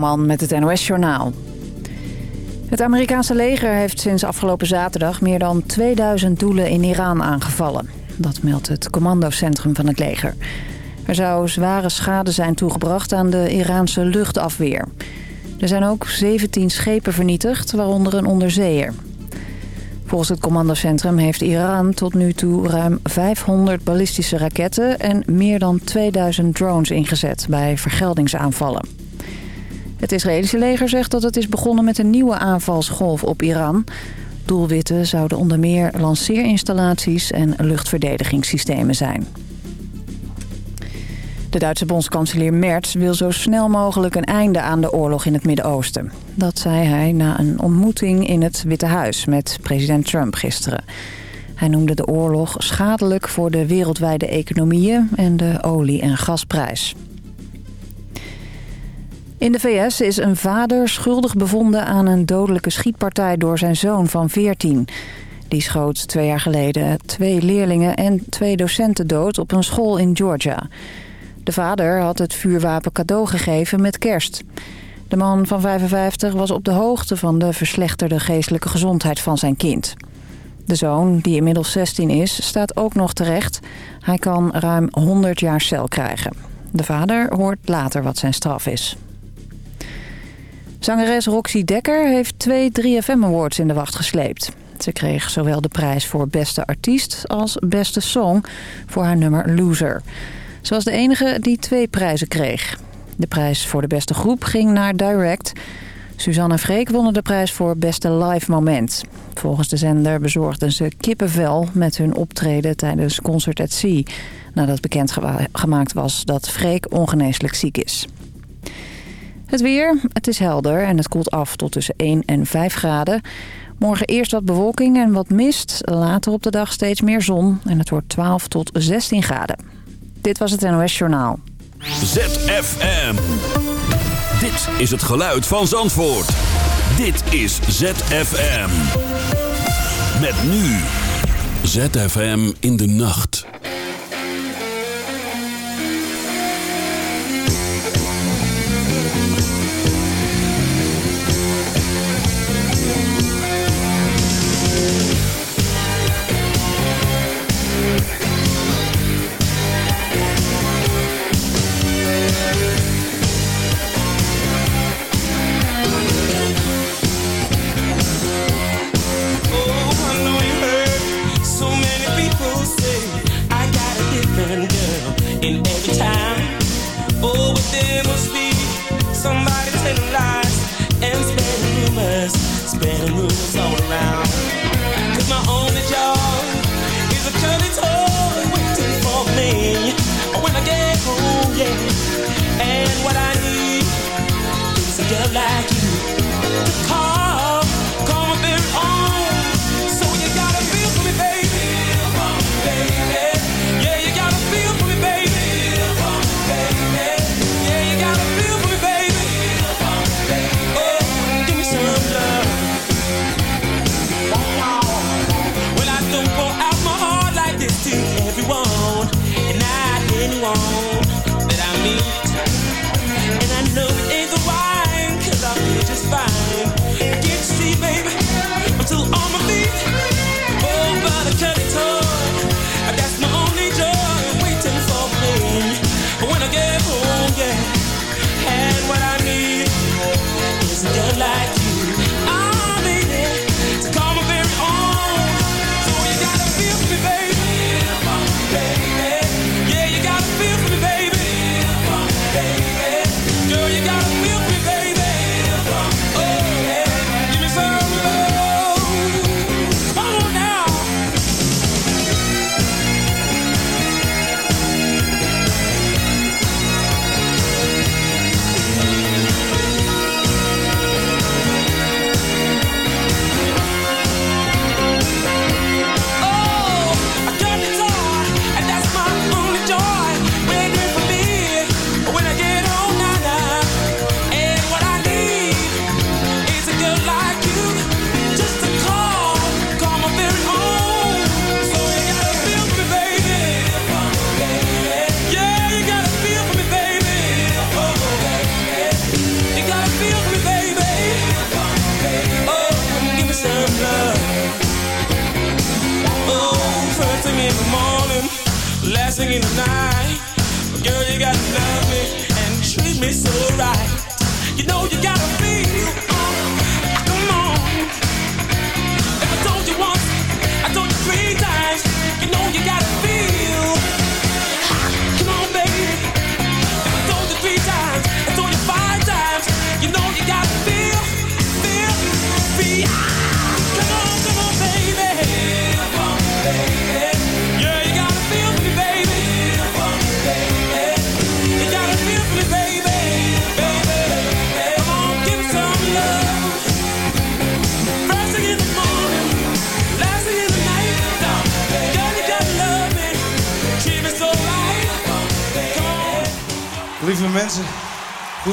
Man met het NOS-journaal. Het Amerikaanse leger heeft sinds afgelopen zaterdag meer dan 2000 doelen in Iran aangevallen. Dat meldt het commandocentrum van het leger. Er zou zware schade zijn toegebracht aan de Iraanse luchtafweer. Er zijn ook 17 schepen vernietigd, waaronder een onderzeeër. Volgens het commandocentrum heeft Iran tot nu toe ruim 500 ballistische raketten... en meer dan 2000 drones ingezet bij vergeldingsaanvallen. Het Israëlische leger zegt dat het is begonnen met een nieuwe aanvalsgolf op Iran. Doelwitten zouden onder meer lanceerinstallaties en luchtverdedigingssystemen zijn. De Duitse bondskanselier Merz wil zo snel mogelijk een einde aan de oorlog in het Midden-Oosten. Dat zei hij na een ontmoeting in het Witte Huis met president Trump gisteren. Hij noemde de oorlog schadelijk voor de wereldwijde economieën en de olie- en gasprijs. In de VS is een vader schuldig bevonden aan een dodelijke schietpartij door zijn zoon van 14. Die schoot twee jaar geleden twee leerlingen en twee docenten dood op een school in Georgia. De vader had het vuurwapen cadeau gegeven met kerst. De man van 55 was op de hoogte van de verslechterde geestelijke gezondheid van zijn kind. De zoon, die inmiddels 16 is, staat ook nog terecht. Hij kan ruim 100 jaar cel krijgen. De vader hoort later wat zijn straf is. Zangeres Roxy Dekker heeft twee 3FM Awards in de wacht gesleept. Ze kreeg zowel de prijs voor beste artiest als beste song voor haar nummer Loser. Ze was de enige die twee prijzen kreeg. De prijs voor de beste groep ging naar Direct. Suzanne en Freek wonnen de prijs voor beste live moment. Volgens de zender bezorgden ze kippenvel met hun optreden tijdens Concert at Sea... nadat bekend gemaakt was dat Freek ongeneeslijk ziek is. Het weer, het is helder en het koelt af tot tussen 1 en 5 graden. Morgen eerst wat bewolking en wat mist. Later op de dag steeds meer zon en het wordt 12 tot 16 graden. Dit was het NOS Journaal. ZFM. Dit is het geluid van Zandvoort. Dit is ZFM. Met nu. ZFM in de nacht. and lies and spreading rumors, spreading rumors all around. Cause my only job is a curly toy waiting for me when I get home, yeah.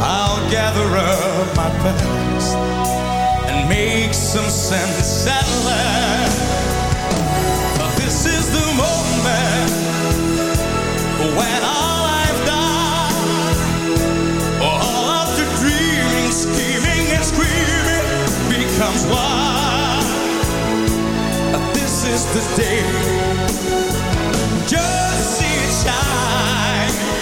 I'll gather up my past and make some sense at last. But this is the moment when all I've done, all of the dreaming, scheming, and screaming becomes one. This is the day. Just see it shine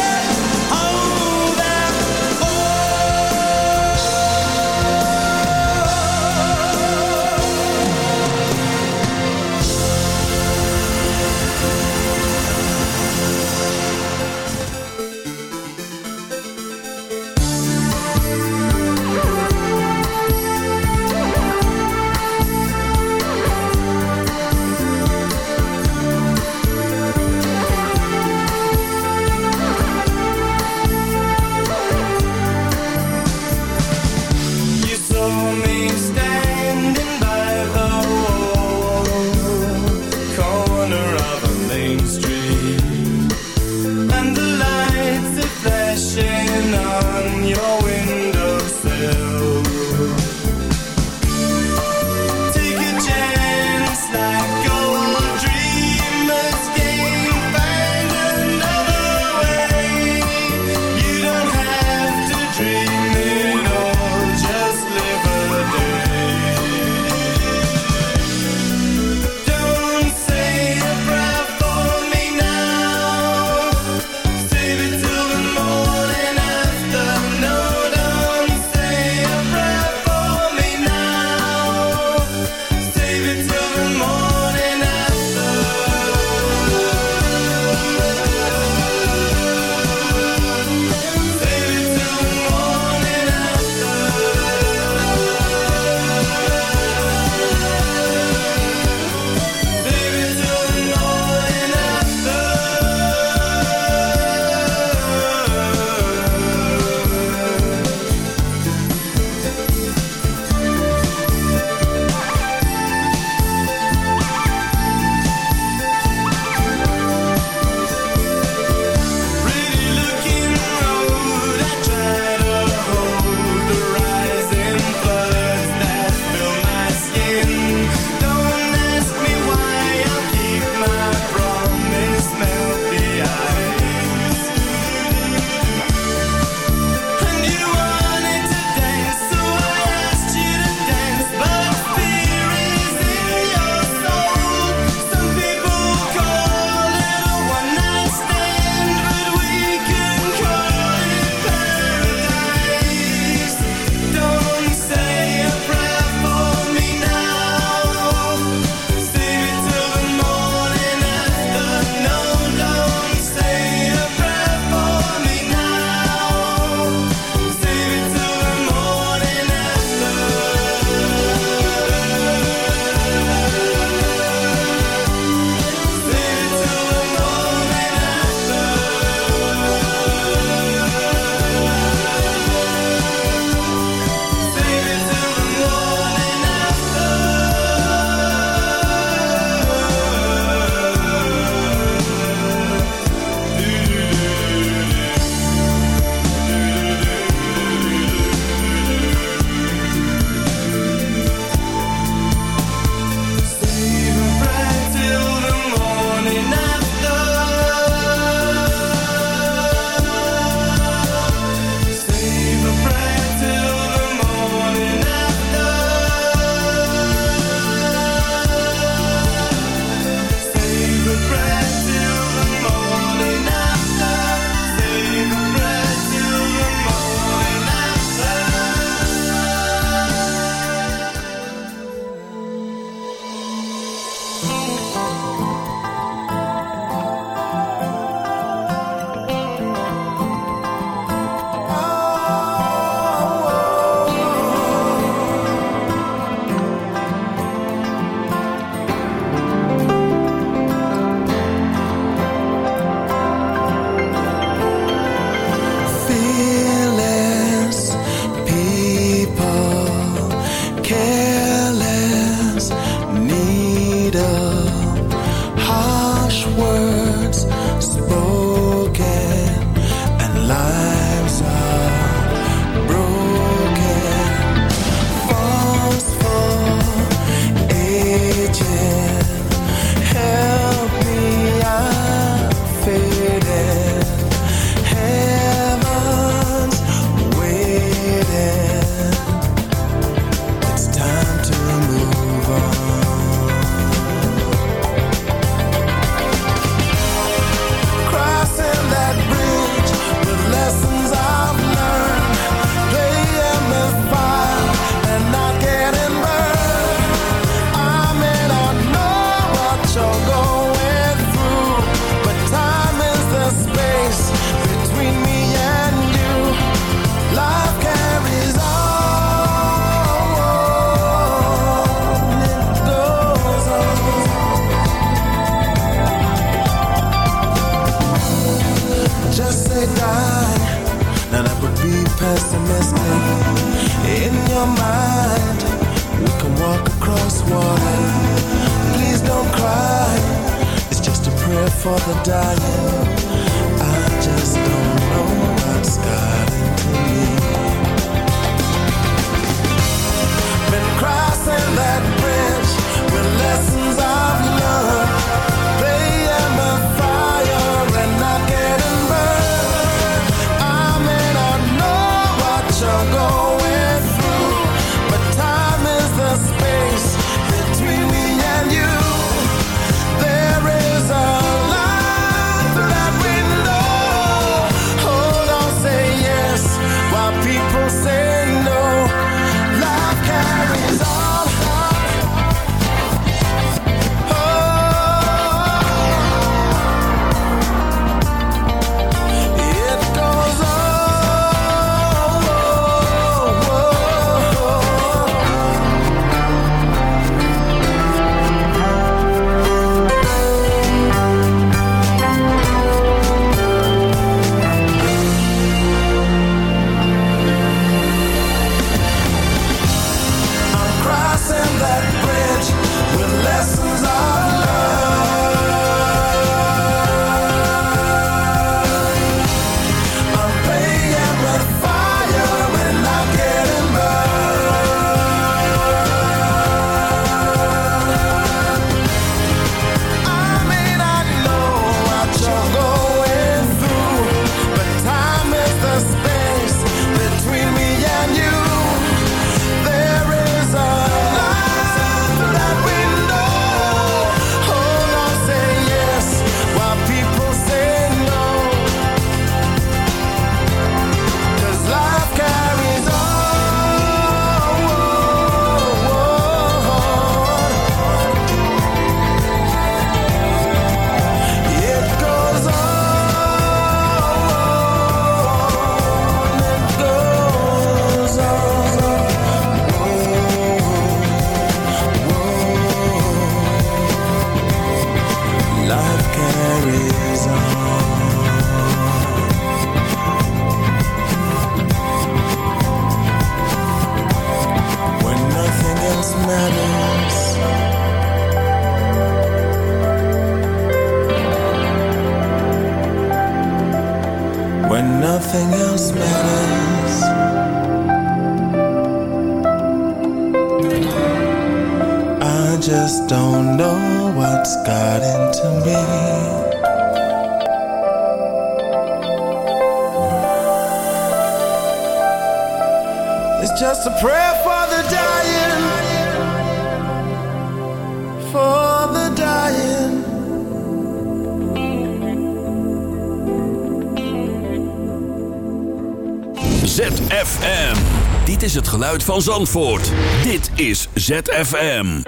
is het geluid van Zandvoort. Dit is ZFM.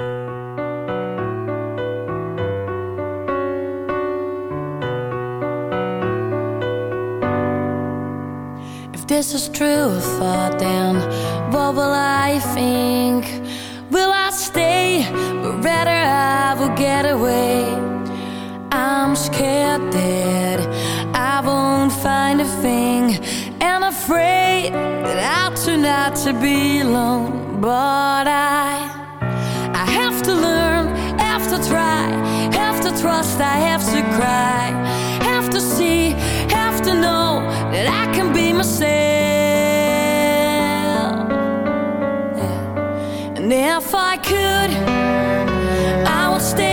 If this is true or false. And if I could, I would stay.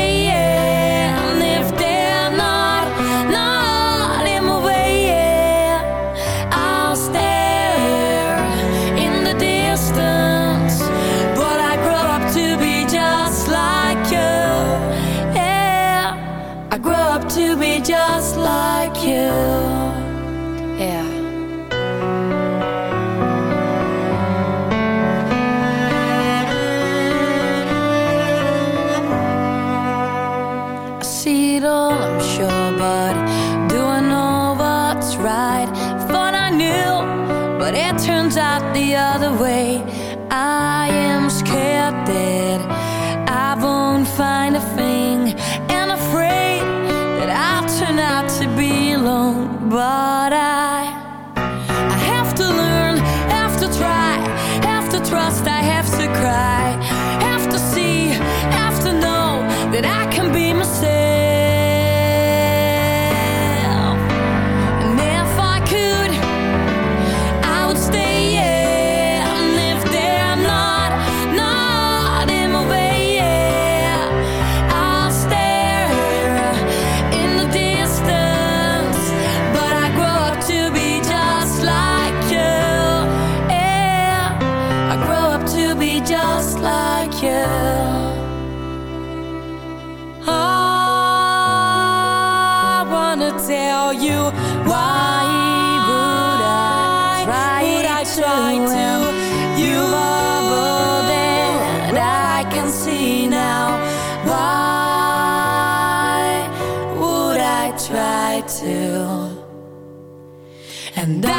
And I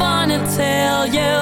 wanna tell you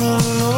Oh. alone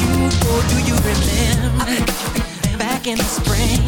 you, oh, do you remember back in the spring?